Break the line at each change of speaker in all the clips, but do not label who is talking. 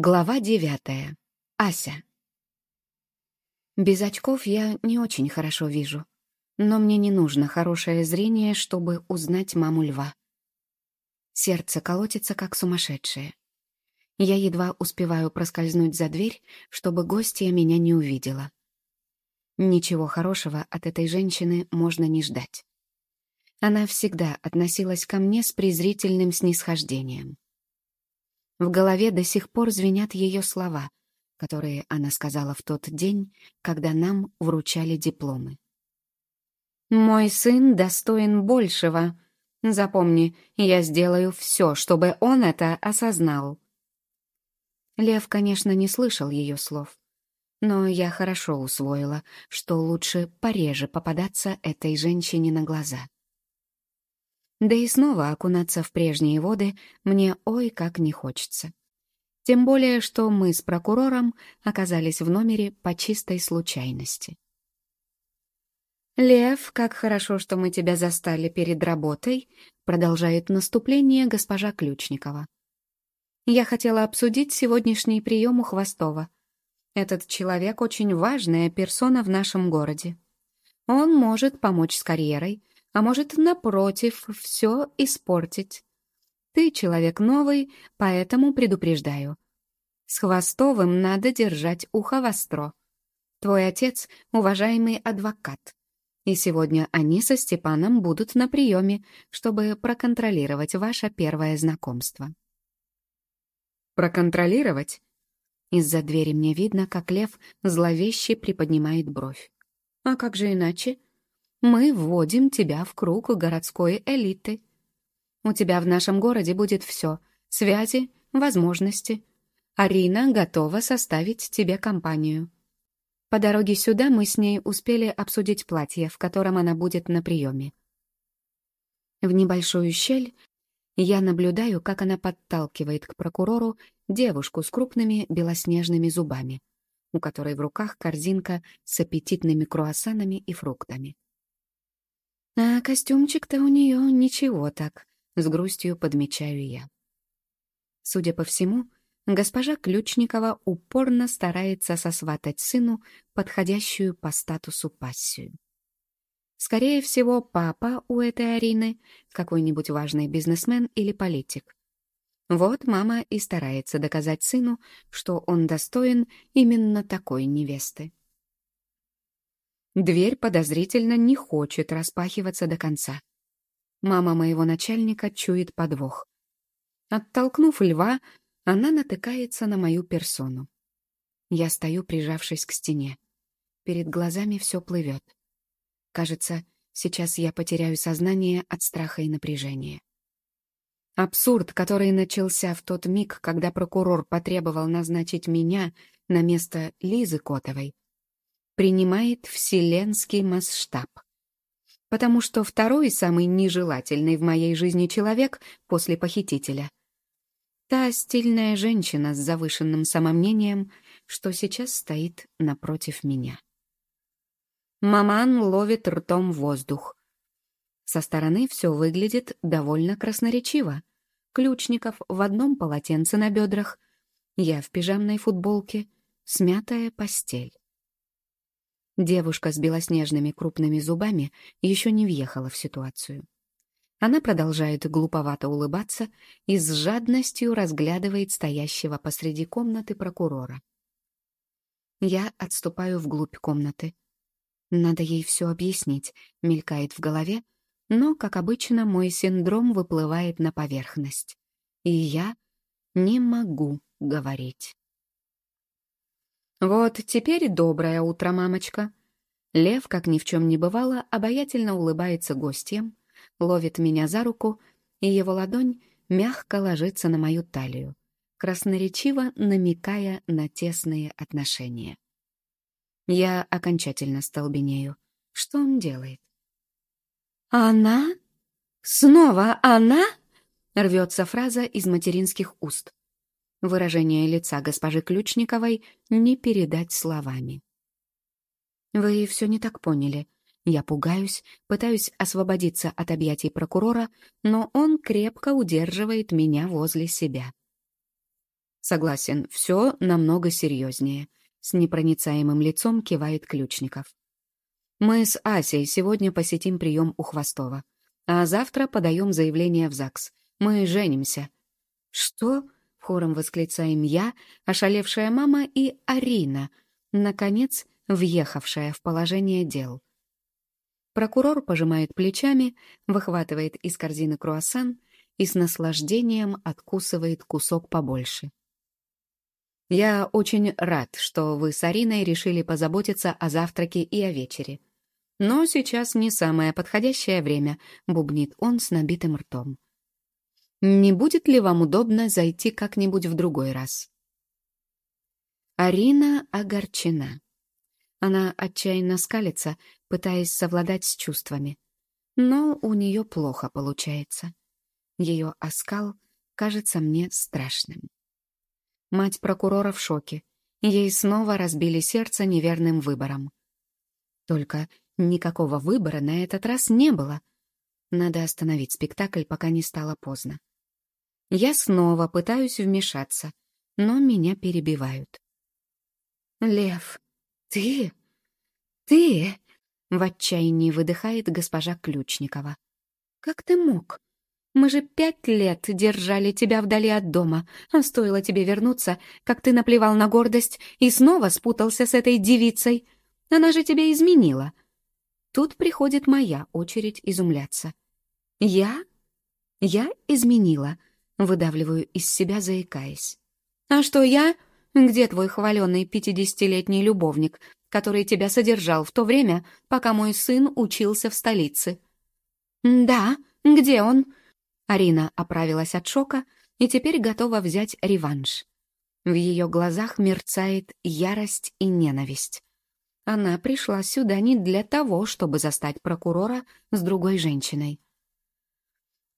Глава девятая. Ася. Без очков я не очень хорошо вижу, но мне не нужно хорошее зрение, чтобы узнать маму льва. Сердце колотится, как сумасшедшее. Я едва успеваю проскользнуть за дверь, чтобы гостья меня не увидела. Ничего хорошего от этой женщины можно не ждать. Она всегда относилась ко мне с презрительным снисхождением. В голове до сих пор звенят ее слова, которые она сказала в тот день, когда нам вручали дипломы. «Мой сын достоин большего. Запомни, я сделаю все, чтобы он это осознал». Лев, конечно, не слышал ее слов, но я хорошо усвоила, что лучше пореже попадаться этой женщине на глаза. Да и снова окунаться в прежние воды мне ой как не хочется. Тем более, что мы с прокурором оказались в номере по чистой случайности. «Лев, как хорошо, что мы тебя застали перед работой», продолжает наступление госпожа Ключникова. «Я хотела обсудить сегодняшний прием у Хвостова. Этот человек очень важная персона в нашем городе. Он может помочь с карьерой, а может, напротив, все испортить. Ты человек новый, поэтому предупреждаю. С Хвостовым надо держать ухо востро. Твой отец — уважаемый адвокат. И сегодня они со Степаном будут на приеме, чтобы проконтролировать ваше первое знакомство. Проконтролировать? Из-за двери мне видно, как лев зловеще приподнимает бровь. А как же иначе? Мы вводим тебя в круг городской элиты. У тебя в нашем городе будет все — связи, возможности. Арина готова составить тебе компанию. По дороге сюда мы с ней успели обсудить платье, в котором она будет на приеме. В небольшую щель я наблюдаю, как она подталкивает к прокурору девушку с крупными белоснежными зубами, у которой в руках корзинка с аппетитными круассанами и фруктами. А костюмчик-то у нее ничего так, с грустью подмечаю я. Судя по всему, госпожа Ключникова упорно старается сосватать сыну подходящую по статусу пассию. Скорее всего, папа у этой Арины какой-нибудь важный бизнесмен или политик. Вот мама и старается доказать сыну, что он достоин именно такой невесты. Дверь подозрительно не хочет распахиваться до конца. Мама моего начальника чует подвох. Оттолкнув льва, она натыкается на мою персону. Я стою, прижавшись к стене. Перед глазами все плывет. Кажется, сейчас я потеряю сознание от страха и напряжения. Абсурд, который начался в тот миг, когда прокурор потребовал назначить меня на место Лизы Котовой, принимает вселенский масштаб. Потому что второй самый нежелательный в моей жизни человек после похитителя — та стильная женщина с завышенным самомнением, что сейчас стоит напротив меня. Маман ловит ртом воздух. Со стороны все выглядит довольно красноречиво. Ключников в одном полотенце на бедрах, я в пижамной футболке, смятая постель. Девушка с белоснежными крупными зубами еще не въехала в ситуацию. Она продолжает глуповато улыбаться и с жадностью разглядывает стоящего посреди комнаты прокурора. Я отступаю вглубь комнаты. Надо ей все объяснить, мелькает в голове, но, как обычно, мой синдром выплывает на поверхность. И я не могу говорить. «Вот теперь доброе утро, мамочка». Лев, как ни в чем не бывало, обаятельно улыбается гостям, ловит меня за руку, и его ладонь мягко ложится на мою талию, красноречиво намекая на тесные отношения. Я окончательно столбенею. Что он делает? «Она? Снова она?» — рвется фраза из материнских уст. Выражение лица госпожи Ключниковой не передать словами. «Вы все не так поняли. Я пугаюсь, пытаюсь освободиться от объятий прокурора, но он крепко удерживает меня возле себя. Согласен, все намного серьезнее. С непроницаемым лицом кивает Ключников. Мы с Асей сегодня посетим прием у Хвостова. А завтра подаем заявление в ЗАГС. Мы женимся. Что? Хором восклицаем я, ошалевшая мама и Арина, наконец, въехавшая в положение дел. Прокурор пожимает плечами, выхватывает из корзины круассан и с наслаждением откусывает кусок побольше. «Я очень рад, что вы с Ариной решили позаботиться о завтраке и о вечере. Но сейчас не самое подходящее время», — бубнит он с набитым ртом. «Не будет ли вам удобно зайти как-нибудь в другой раз?» Арина огорчена. Она отчаянно скалится, пытаясь совладать с чувствами. Но у нее плохо получается. Ее оскал кажется мне страшным. Мать прокурора в шоке. Ей снова разбили сердце неверным выбором. Только никакого выбора на этот раз не было. Надо остановить спектакль, пока не стало поздно. Я снова пытаюсь вмешаться, но меня перебивают. «Лев, ты? Ты?» — в отчаянии выдыхает госпожа Ключникова. «Как ты мог? Мы же пять лет держали тебя вдали от дома, а стоило тебе вернуться, как ты наплевал на гордость и снова спутался с этой девицей. Она же тебя изменила». Тут приходит моя очередь изумляться. «Я? Я изменила?» — выдавливаю из себя, заикаясь. «А что я? Где твой хваленый пятидесятилетний любовник, который тебя содержал в то время, пока мой сын учился в столице?» «Да, где он?» Арина оправилась от шока и теперь готова взять реванш. В ее глазах мерцает ярость и ненависть. Она пришла сюда не для того, чтобы застать прокурора с другой женщиной.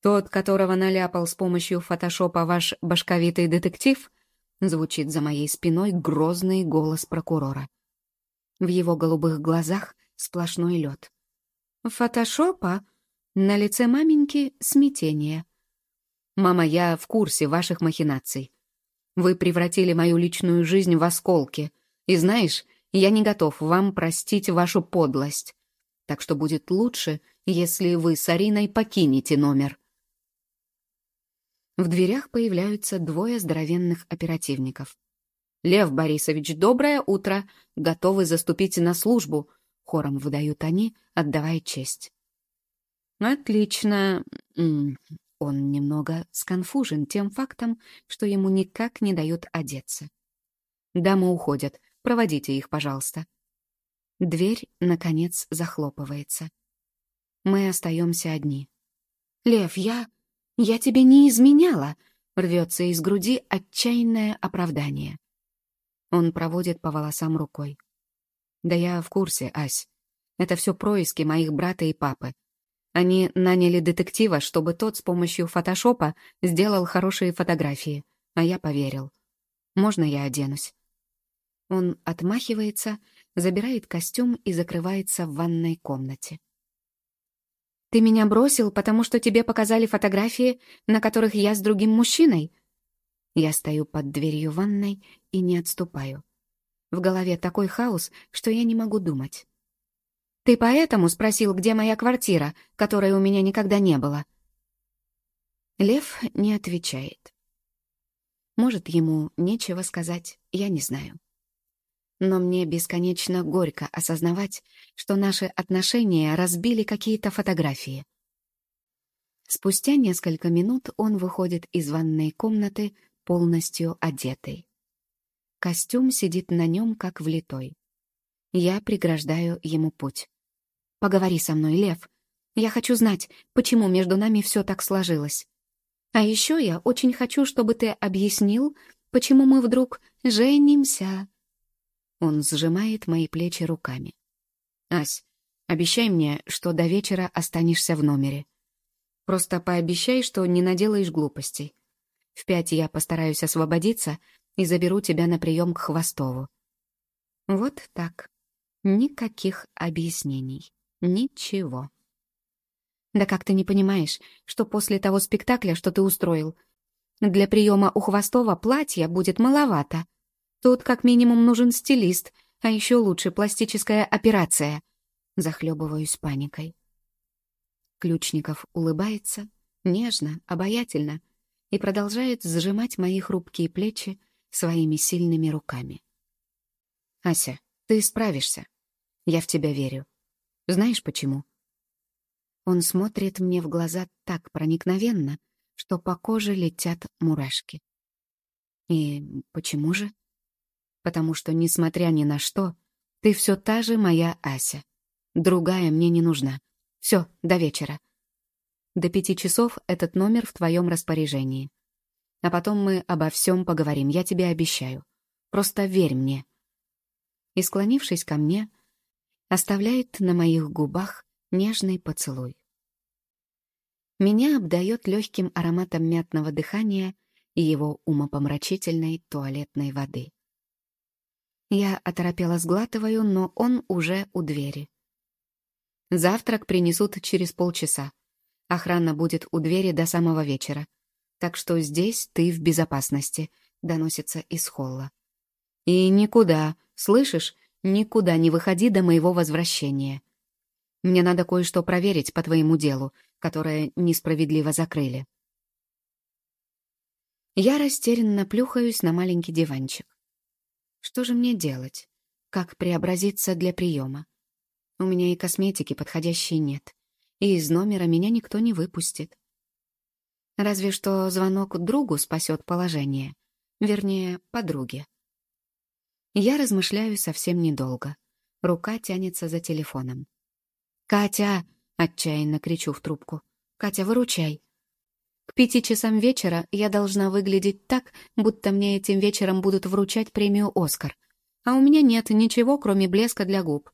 «Тот, которого наляпал с помощью фотошопа ваш башковитый детектив», звучит за моей спиной грозный голос прокурора. В его голубых глазах сплошной лед. «Фотошопа?» На лице маменьки смятение. «Мама, я в курсе ваших махинаций. Вы превратили мою личную жизнь в осколки. И знаешь, я не готов вам простить вашу подлость. Так что будет лучше, если вы с Ариной покинете номер». В дверях появляются двое здоровенных оперативников. «Лев Борисович, доброе утро! Готовы заступить на службу!» Хором выдают они, отдавая честь. «Отлично!» Он немного сконфужен тем фактом, что ему никак не дают одеться. «Дамы уходят. Проводите их, пожалуйста». Дверь, наконец, захлопывается. Мы остаемся одни. «Лев, я... я тебе не изменяла!» Рвется из груди отчаянное оправдание. Он проводит по волосам рукой. «Да я в курсе, Ась. Это все происки моих брата и папы. Они наняли детектива, чтобы тот с помощью фотошопа сделал хорошие фотографии, а я поверил. Можно я оденусь?» Он отмахивается, забирает костюм и закрывается в ванной комнате. «Ты меня бросил, потому что тебе показали фотографии, на которых я с другим мужчиной?» Я стою под дверью ванной и не отступаю. В голове такой хаос, что я не могу думать. «Ты поэтому спросил, где моя квартира, которой у меня никогда не было?» Лев не отвечает. Может, ему нечего сказать, я не знаю. Но мне бесконечно горько осознавать, что наши отношения разбили какие-то фотографии. Спустя несколько минут он выходит из ванной комнаты полностью одетый. Костюм сидит на нем, как влитой. Я преграждаю ему путь. «Поговори со мной, Лев. Я хочу знать, почему между нами все так сложилось. А еще я очень хочу, чтобы ты объяснил, почему мы вдруг женимся». Он сжимает мои плечи руками. «Ась, обещай мне, что до вечера останешься в номере. Просто пообещай, что не наделаешь глупостей. В пять я постараюсь освободиться и заберу тебя на прием к Хвостову». Вот так. Никаких объяснений. Ничего. «Да как ты не понимаешь, что после того спектакля, что ты устроил, Для приема у Хвостова платья будет маловато. Тут как минимум нужен стилист, а еще лучше пластическая операция. Захлебываюсь паникой. Ключников улыбается, нежно, обаятельно, и продолжает сжимать мои хрупкие плечи своими сильными руками. «Ася, ты справишься. Я в тебя верю. Знаешь почему?» Он смотрит мне в глаза так проникновенно, что по коже летят мурашки. И почему же? Потому что, несмотря ни на что, ты все та же моя Ася. Другая мне не нужна. Все, до вечера. До пяти часов этот номер в твоем распоряжении. А потом мы обо всем поговорим, я тебе обещаю. Просто верь мне. И, склонившись ко мне, оставляет на моих губах нежный поцелуй. Меня обдает легким ароматом мятного дыхания и его умопомрачительной туалетной воды. Я оторопела сглатываю, но он уже у двери. Завтрак принесут через полчаса. Охрана будет у двери до самого вечера. Так что здесь ты в безопасности, доносится из холла. И никуда, слышишь, никуда не выходи до моего возвращения. Мне надо кое-что проверить по твоему делу, которое несправедливо закрыли. Я растерянно плюхаюсь на маленький диванчик. Что же мне делать? Как преобразиться для приема? У меня и косметики подходящей нет, и из номера меня никто не выпустит. Разве что звонок другу спасет положение, вернее, подруге. Я размышляю совсем недолго. Рука тянется за телефоном. «Катя!» — отчаянно кричу в трубку. «Катя, выручай!» К пяти часам вечера я должна выглядеть так, будто мне этим вечером будут вручать премию «Оскар». А у меня нет ничего, кроме блеска для губ.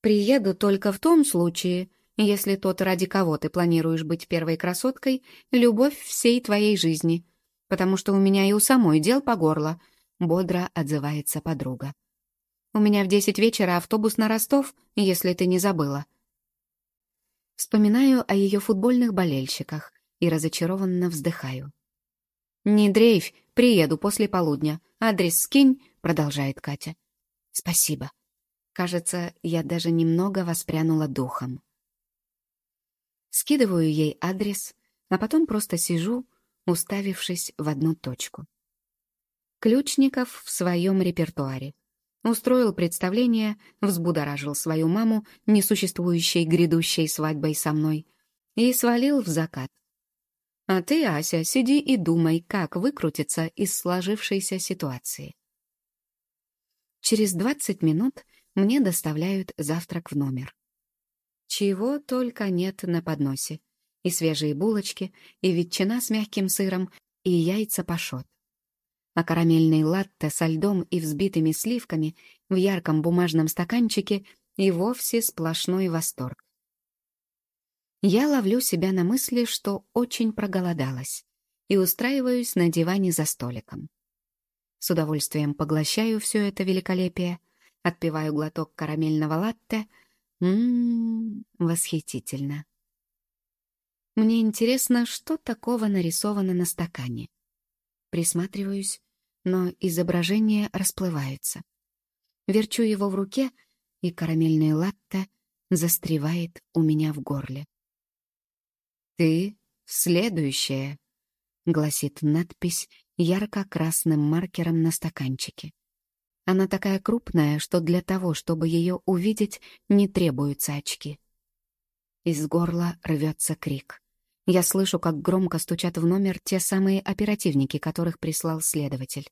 Приеду только в том случае, если тот, ради кого ты планируешь быть первой красоткой, любовь всей твоей жизни. Потому что у меня и у самой дел по горло, — бодро отзывается подруга. У меня в десять вечера автобус на Ростов, если ты не забыла. Вспоминаю о ее футбольных болельщиках и разочарованно вздыхаю. «Не дрейфь, приеду после полудня. Адрес скинь», — продолжает Катя. «Спасибо». Кажется, я даже немного воспрянула духом. Скидываю ей адрес, а потом просто сижу, уставившись в одну точку. Ключников в своем репертуаре устроил представление, взбудоражил свою маму несуществующей грядущей свадьбой со мной и свалил в закат. А ты, Ася, сиди и думай, как выкрутиться из сложившейся ситуации. Через 20 минут мне доставляют завтрак в номер. Чего только нет на подносе. И свежие булочки, и ветчина с мягким сыром, и яйца пашот а карамельный латте со льдом и взбитыми сливками в ярком бумажном стаканчике и вовсе сплошной восторг. Я ловлю себя на мысли, что очень проголодалась, и устраиваюсь на диване за столиком. С удовольствием поглощаю все это великолепие, отпиваю глоток карамельного латте. Ммм, восхитительно. Мне интересно, что такого нарисовано на стакане. Присматриваюсь, но изображение расплывается. Верчу его в руке, и карамельный латте застревает у меня в горле. «Ты следующая», — гласит надпись ярко-красным маркером на стаканчике. Она такая крупная, что для того, чтобы ее увидеть, не требуются очки. Из горла рвется крик. Я слышу, как громко стучат в номер те самые оперативники, которых прислал следователь.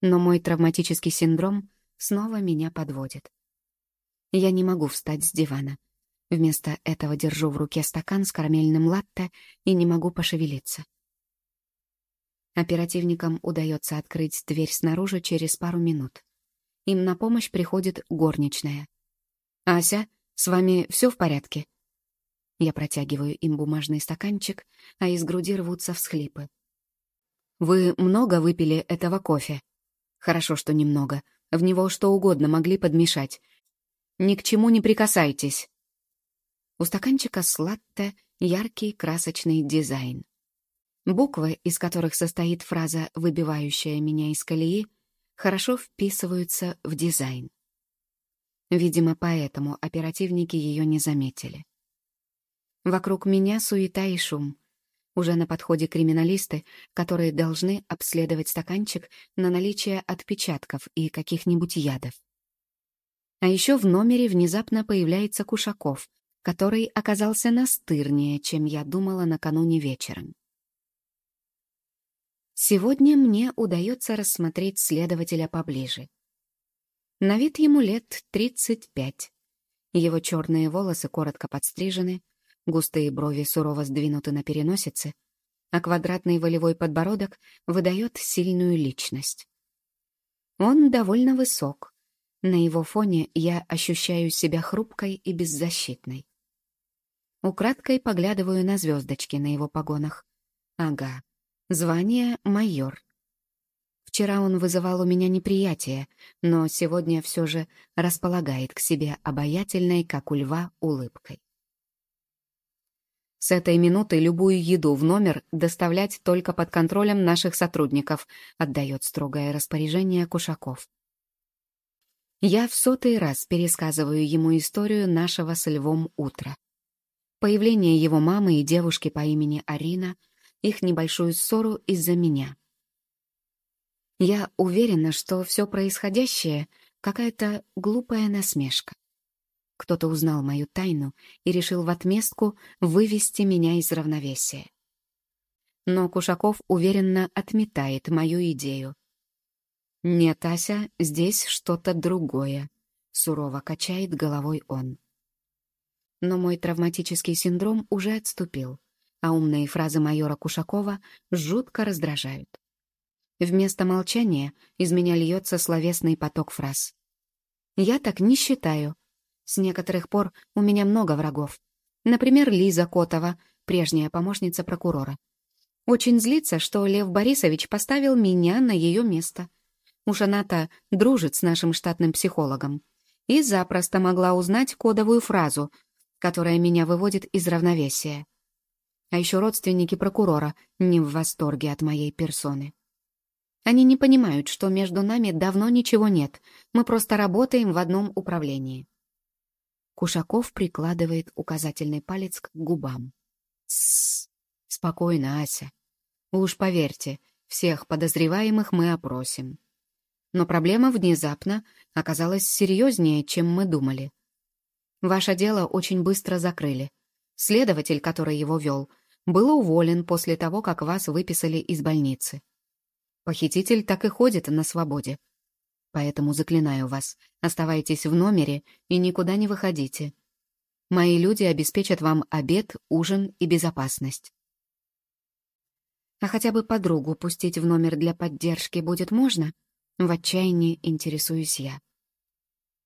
Но мой травматический синдром снова меня подводит. Я не могу встать с дивана. Вместо этого держу в руке стакан с карамельным латте и не могу пошевелиться. Оперативникам удается открыть дверь снаружи через пару минут. Им на помощь приходит горничная. «Ася, с вами все в порядке?» Я протягиваю им бумажный стаканчик, а из груди рвутся всхлипы. «Вы много выпили этого кофе?» «Хорошо, что немного. В него что угодно могли подмешать. Ни к чему не прикасайтесь». У стаканчика с яркий красочный дизайн. Буквы, из которых состоит фраза, выбивающая меня из колеи, хорошо вписываются в дизайн. Видимо, поэтому оперативники ее не заметили. Вокруг меня суета и шум. Уже на подходе криминалисты, которые должны обследовать стаканчик на наличие отпечатков и каких-нибудь ядов. А еще в номере внезапно появляется Кушаков, который оказался настырнее, чем я думала накануне вечером. Сегодня мне удается рассмотреть следователя поближе. На вид ему лет 35. Его черные волосы коротко подстрижены, густые брови сурово сдвинуты на переносице, а квадратный волевой подбородок выдает сильную личность. Он довольно высок. На его фоне я ощущаю себя хрупкой и беззащитной. Украдкой поглядываю на звездочки на его погонах. Ага, Звание — майор. Вчера он вызывал у меня неприятие, но сегодня все же располагает к себе обаятельной, как у льва, улыбкой. С этой минуты любую еду в номер доставлять только под контролем наших сотрудников, отдает строгое распоряжение Кушаков. Я в сотый раз пересказываю ему историю нашего с Львом утра. Появление его мамы и девушки по имени Арина — их небольшую ссору из-за меня. Я уверена, что все происходящее — какая-то глупая насмешка. Кто-то узнал мою тайну и решил в отместку вывести меня из равновесия. Но Кушаков уверенно отметает мою идею. «Нет, Ася, здесь что-то другое», — сурово качает головой он. Но мой травматический синдром уже отступил а умные фразы майора Кушакова жутко раздражают. Вместо молчания из меня льется словесный поток фраз. Я так не считаю. С некоторых пор у меня много врагов. Например, Лиза Котова, прежняя помощница прокурора. Очень злится, что Лев Борисович поставил меня на ее место. Уж она-то дружит с нашим штатным психологом. И запросто могла узнать кодовую фразу, которая меня выводит из равновесия. А еще родственники прокурора не в восторге от моей персоны. Они не понимают, что между нами давно ничего нет, мы просто работаем в одном управлении. Кушаков прикладывает указательный палец к губам. Тссс, спокойно, Ася. уж поверьте, всех подозреваемых мы опросим. Но проблема внезапно оказалась серьезнее, чем мы думали. Ваше дело очень быстро закрыли. Следователь, который его вел, был уволен после того, как вас выписали из больницы. Похититель так и ходит на свободе. Поэтому заклинаю вас, оставайтесь в номере и никуда не выходите. Мои люди обеспечат вам обед, ужин и безопасность. А хотя бы подругу пустить в номер для поддержки будет можно? В отчаянии интересуюсь я.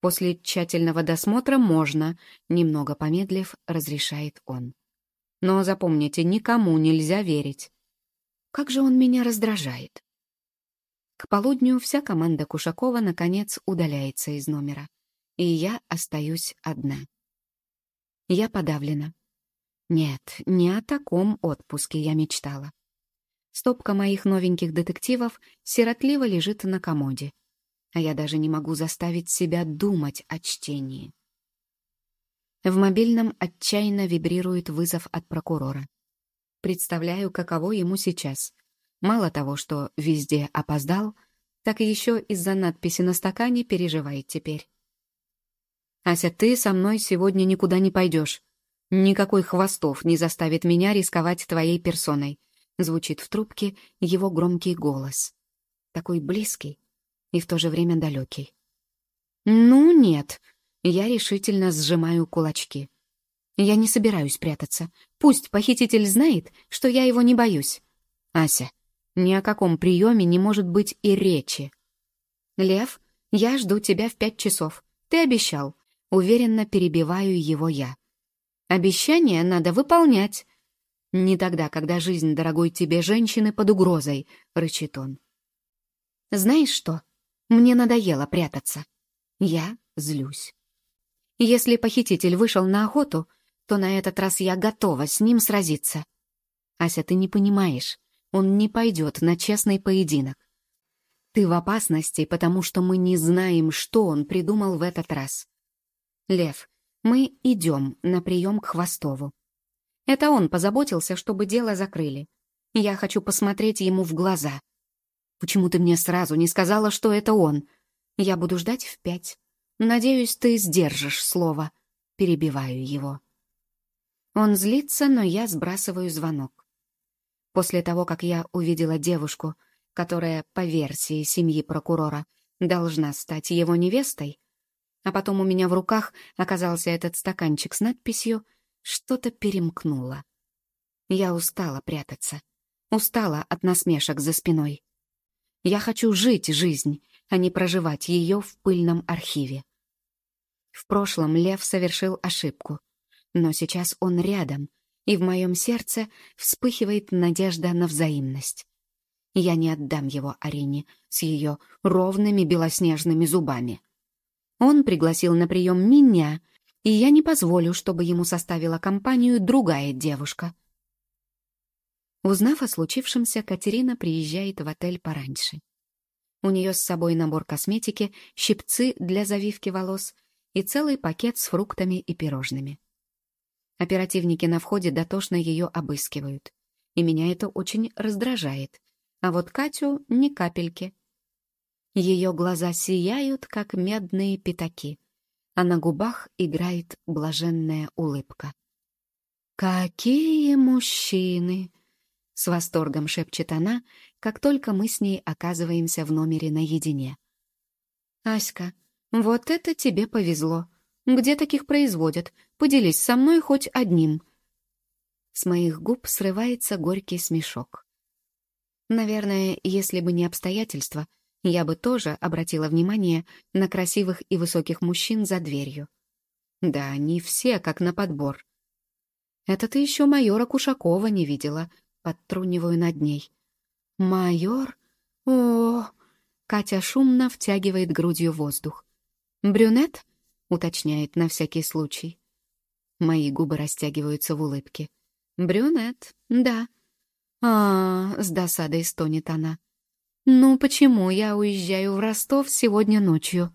После тщательного досмотра можно, немного помедлив, разрешает он. Но запомните, никому нельзя верить. Как же он меня раздражает. К полудню вся команда Кушакова, наконец, удаляется из номера. И я остаюсь одна. Я подавлена. Нет, не о таком отпуске я мечтала. Стопка моих новеньких детективов сиротливо лежит на комоде, а я даже не могу заставить себя думать о чтении. В мобильном отчаянно вибрирует вызов от прокурора. Представляю, каково ему сейчас. Мало того, что везде опоздал, так еще из-за надписи на стакане переживает теперь. «Ася, ты со мной сегодня никуда не пойдешь. Никакой хвостов не заставит меня рисковать твоей персоной», звучит в трубке его громкий голос. Такой близкий и в то же время далекий. «Ну нет», я решительно сжимаю кулачки. Я не собираюсь прятаться. Пусть похититель знает, что я его не боюсь. Ася, ни о каком приеме не может быть и речи. Лев, я жду тебя в пять часов. Ты обещал. Уверенно перебиваю его я. Обещание надо выполнять. Не тогда, когда жизнь дорогой тебе женщины под угрозой, рычит он. Знаешь что? Мне надоело прятаться. Я злюсь. Если похититель вышел на охоту, то на этот раз я готова с ним сразиться. Ася, ты не понимаешь. Он не пойдет на честный поединок. Ты в опасности, потому что мы не знаем, что он придумал в этот раз. Лев, мы идем на прием к Хвостову. Это он позаботился, чтобы дело закрыли. Я хочу посмотреть ему в глаза. Почему ты мне сразу не сказала, что это он? Я буду ждать в пять. Надеюсь, ты сдержишь слово. Перебиваю его. Он злится, но я сбрасываю звонок. После того, как я увидела девушку, которая, по версии семьи прокурора, должна стать его невестой, а потом у меня в руках оказался этот стаканчик с надписью «Что-то перемкнуло». Я устала прятаться, устала от насмешек за спиной. Я хочу жить жизнь, а не проживать ее в пыльном архиве. В прошлом Лев совершил ошибку, но сейчас он рядом, и в моем сердце вспыхивает надежда на взаимность. Я не отдам его Арине с ее ровными белоснежными зубами. Он пригласил на прием меня, и я не позволю, чтобы ему составила компанию другая девушка. Узнав о случившемся, Катерина приезжает в отель пораньше. У нее с собой набор косметики, щипцы для завивки волос и целый пакет с фруктами и пирожными. Оперативники на входе дотошно ее обыскивают. И меня это очень раздражает. А вот Катю — ни капельки. Ее глаза сияют, как медные пятаки, а на губах играет блаженная улыбка. «Какие мужчины!» — с восторгом шепчет она, как только мы с ней оказываемся в номере наедине. «Аська, вот это тебе повезло. Где таких производят? Поделись со мной хоть одним». С моих губ срывается горький смешок. Наверное, если бы не обстоятельства, я бы тоже обратила внимание на красивых и высоких мужчин за дверью. Да, они все как на подбор. Это ты еще майора Кушакова не видела, подтруниваю над ней. Майор? О, Катя шумно втягивает грудью воздух. Брюнет? уточняет на всякий случай. Мои губы растягиваются в улыбке. Брюнет, да. А, с досадой стонет она. «Ну почему я уезжаю в Ростов сегодня ночью?»